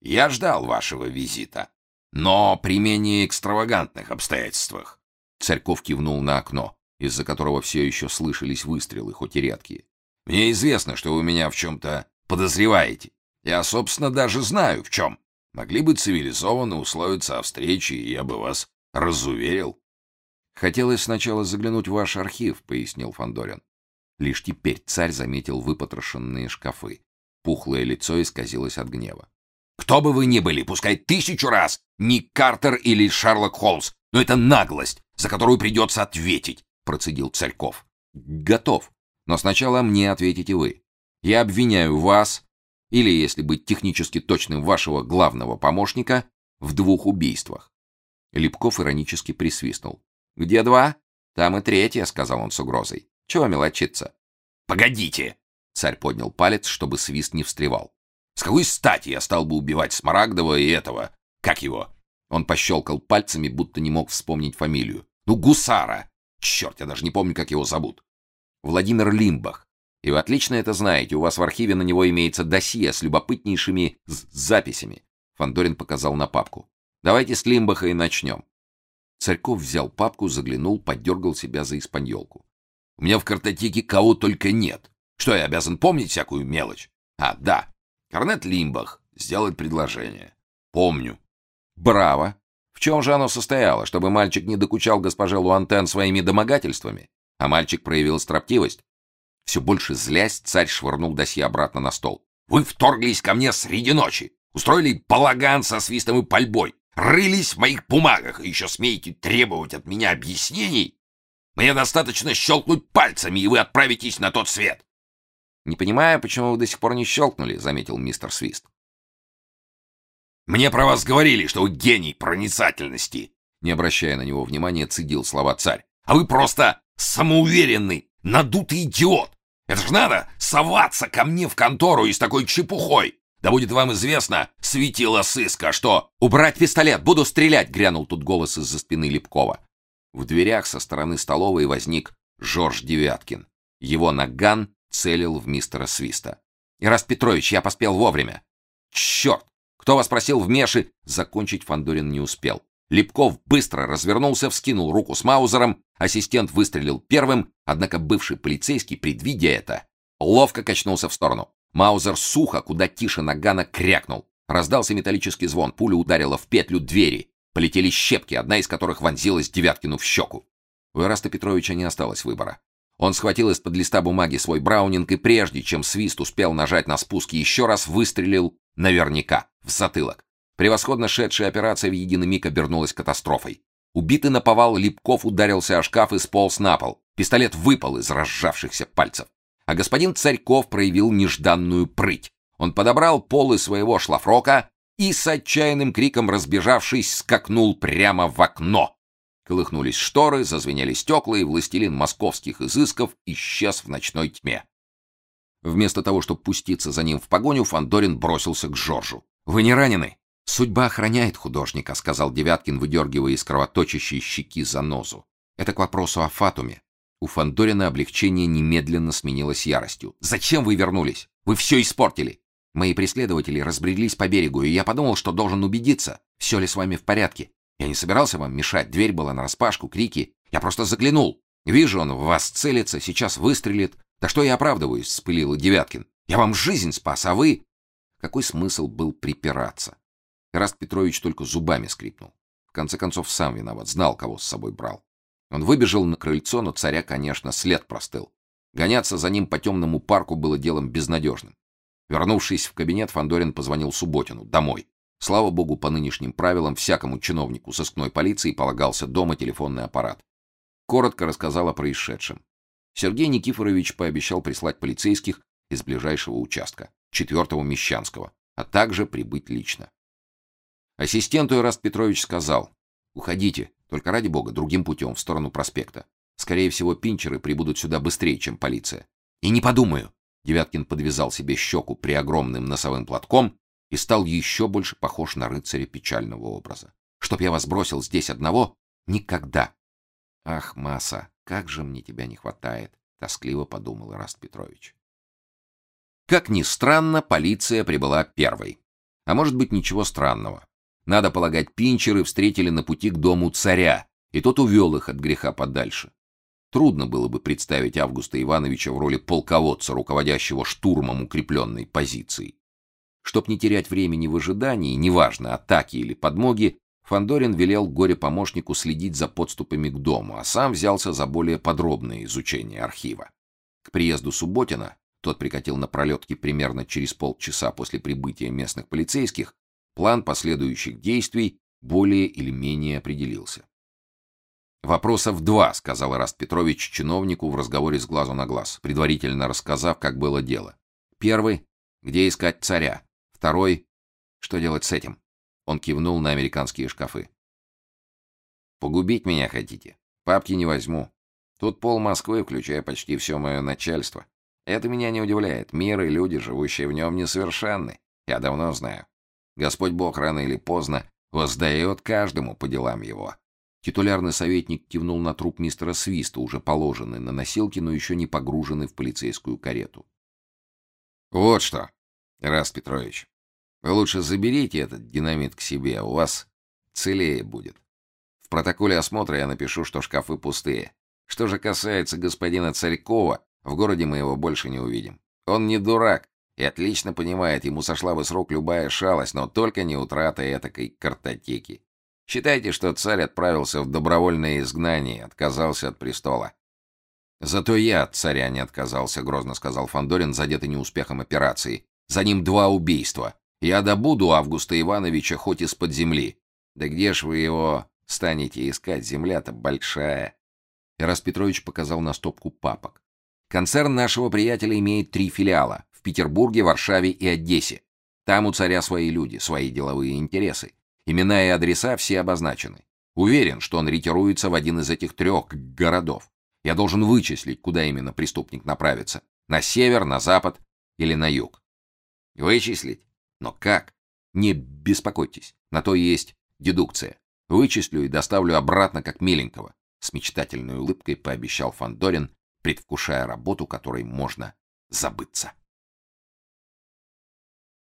Я ждал вашего визита, но при менее экстравагантных обстоятельствах. Царьков кивнул на окно, из-за которого все еще слышались выстрелы, хоть и редкие. Мне известно, что вы меня в чем-то подозреваете. Я, собственно, даже знаю, в чем. Могли бы цивилизованно условиться о встрече, и я бы вас разуверил. Хотелось сначала заглянуть в ваш архив, пояснил Фандорин. Лишь теперь царь заметил выпотрошенные шкафы. Пухлое лицо исказилось от гнева. Кто бы вы ни были, пускай тысячу раз, Ник Картер или Шерлок Холмс, но это наглость, за которую придется ответить, процедил Царьков. Готов. Но сначала мне ответите вы. Я обвиняю вас или, если быть технически точным, вашего главного помощника в двух убийствах. Липков иронически присвистнул. Где два? Там и третье, сказал он с угрозой. Чего мелочиться? Погодите, царь поднял палец, чтобы свист не встревал. С какой стати я стал бы убивать Смарагдова и этого? Как его? Он пощелкал пальцами, будто не мог вспомнить фамилию. Ну, Гусара. Черт, я даже не помню, как его зовут. Владимир Лимбах. И вы отлично это знаете. У вас в архиве на него имеется досье с любопытнейшими записями. Фандорин показал на папку. Давайте с Лимбаха и начнем. Царьков взял папку, заглянул, подергал себя за испаньолку. У меня в картотеке кого только нет. Что я обязан помнить всякую мелочь? А, да. Корнет Лимбах сделает предложение. Помню. Браво. В чем же оно состояло, чтобы мальчик не докучал госпоже Луантен своими домогательствами, а мальчик проявил строптивость? Все больше злясь, царь швырнул досье обратно на стол. Вы вторглись ко мне среди ночи, устроили балаган со свистом и пальбой, рылись в моих бумагах и еще смеете требовать от меня объяснений? Мне достаточно щелкнуть пальцами, и вы отправитесь на тот свет. Не понимаю, почему вы до сих пор не щелкнули, заметил мистер Свист. Мне про вас говорили, что вы гений проницательности. Не обращая на него внимания, цедил слова царь. А вы просто самоуверенный, надутый идиот. Это ж надо соваться ко мне в контору и с такой чепухой. Да будет вам известно, светило сыска, что... «Убрать пистолет! Буду стрелять!» — грянул тут голос из-за спины Липкова. В дверях со стороны столовой возник Жорж Девяткин. Его наган целил в мистера Свиста. «Ираст Петрович, я поспел вовремя!» «Черт! Кто вас просил вмеши?» Закончить Фандорин не успел. Липков быстро развернулся, вскинул руку с Маузером, ассистент выстрелил первым, однако бывший полицейский, предвидя это, ловко качнулся в сторону. Маузер сухо, куда тише нагана, крякнул. Раздался металлический звон, пуля ударила в петлю двери. Полетели щепки, одна из которых вонзилась Девяткину в щеку. У Ираста Петровича не осталось выбора. Он схватил из-под листа бумаги свой браунинг и прежде, чем свист успел нажать на спуск, еще раз выстрелил наверняка в затылок. Превосходно шедшая операция в единый миг обернулась катастрофой. Убитый наповал Липков ударился о шкаф и сполз на пол. Пистолет выпал из разжавшихся пальцев. А господин Царьков проявил нежданную прыть. Он подобрал полы своего шлафрока и с отчаянным криком разбежавшись скакнул прямо в окно. Колыхнулись шторы, зазвенели стекла, и властелин московских изысков исчез в ночной тьме. Вместо того, чтобы пуститься за ним в погоню, Фандорин бросился к Жоржу. Вы не ранены? Судьба охраняет художника, сказал Девяткин, выдергивая из кровоточащей щеки занозу. Это к вопросу о Фатуме. У Фандорина облегчение немедленно сменилось яростью. Зачем вы вернулись? Вы все испортили. Мои преследователи разбрелись по берегу, и я подумал, что должен убедиться, все ли с вами в порядке. Я не собирался вам мешать, дверь была нараспашку, крики. Я просто заглянул. Вижу, он в вас целится, сейчас выстрелит. Да что я оправдываюсь, вспылил Девяткин. Я вам жизнь спас, а вы... Какой смысл был припираться? Раст Петрович только зубами скрипнул. В конце концов, сам виноват, знал, кого с собой брал. Он выбежал на крыльцо, но царя, конечно, след простыл. Гоняться за ним по темному парку было делом безнадежным. Вернувшись в кабинет, Фандорин позвонил Субботину домой. Слава богу, по нынешним правилам всякому чиновнику сыскной полиции полагался дома телефонный аппарат. Коротко рассказал о происшедшем. Сергей Никифорович пообещал прислать полицейских из ближайшего участка, четвертого Мещанского, а также прибыть лично. Ассистенту Ираст Петрович сказал: "Уходите, только ради бога, другим путем, в сторону проспекта. Скорее всего, пинчеры прибудут сюда быстрее, чем полиция". "И не подумаю", Девяткин подвязал себе щеку при огромным носовым платком и стал еще больше похож на рыцаря печального образа. Чтоб я вас бросил здесь одного никогда. Ах, Маса, как же мне тебя не хватает, тоскливо подумал Раст Петрович. Как ни странно, полиция прибыла первой. А может быть, ничего странного. Надо полагать, пинчеры встретили на пути к дому царя, и тот увел их от греха подальше. Трудно было бы представить Августа Ивановича в роли полководца, руководящего штурмом укрепленной позиции. Чтоб не терять времени в ожидании, неважно, атаки или подмоги, Фандорин велел горе-помощнику следить за подступами к дому, а сам взялся за более подробное изучение архива. К приезду Субботина, тот прикатил на пролетке примерно через полчаса после прибытия местных полицейских, план последующих действий более или менее определился. Вопросов два, сказал Раст Петрович чиновнику в разговоре с глазу на глаз, предварительно рассказав, как было дело. Первый где искать царя. Второй что делать с этим? Он кивнул на американские шкафы. Погубить меня хотите? Папки не возьму. Тут пол Москвы, включая почти все мое начальство. Это меня не удивляет. Мир и люди, живущие в нем, несовершенны. Я давно знаю. Господь Бог рано или поздно воздает каждому по делам его. Титулярный советник кивнул на труп мистера Свиста, уже положенный на носилки, но еще не погруженный в полицейскую карету. Вот что, Раст Петрович, вы лучше заберите этот динамит к себе, у вас целее будет. В протоколе осмотра я напишу, что шкафы пустые. Что же касается господина Царькова, в городе мы его больше не увидим. Он не дурак и отлично понимает, ему сошла бы с рук любая шалость, но только не утрата этакой картотеки. Считайте, что царь отправился в добровольное изгнание, отказался от престола. Зато я от царя не отказался, грозно сказал Фандорин, задетый неуспехом операции. За ним два убийства. Я добуду Августа Ивановича хоть из-под земли. Да где ж вы его станете искать? Земля-то большая. Ирас Петрович показал на стопку папок. Концерн нашего приятеля имеет три филиала: в Петербурге, Варшаве и Одессе. Там у царя свои люди, свои деловые интересы. Имена и адреса все обозначены. Уверен, что он ретируется в один из этих трех городов. Я должен вычислить, куда именно преступник направится: на север, на запад или на юг. Вычислить? Но как? Не беспокойтесь, на то есть дедукция. Вычислю и доставлю обратно как миленького, с мечтательной улыбкой пообещал Фандорин, предвкушая работу, которой можно забыться.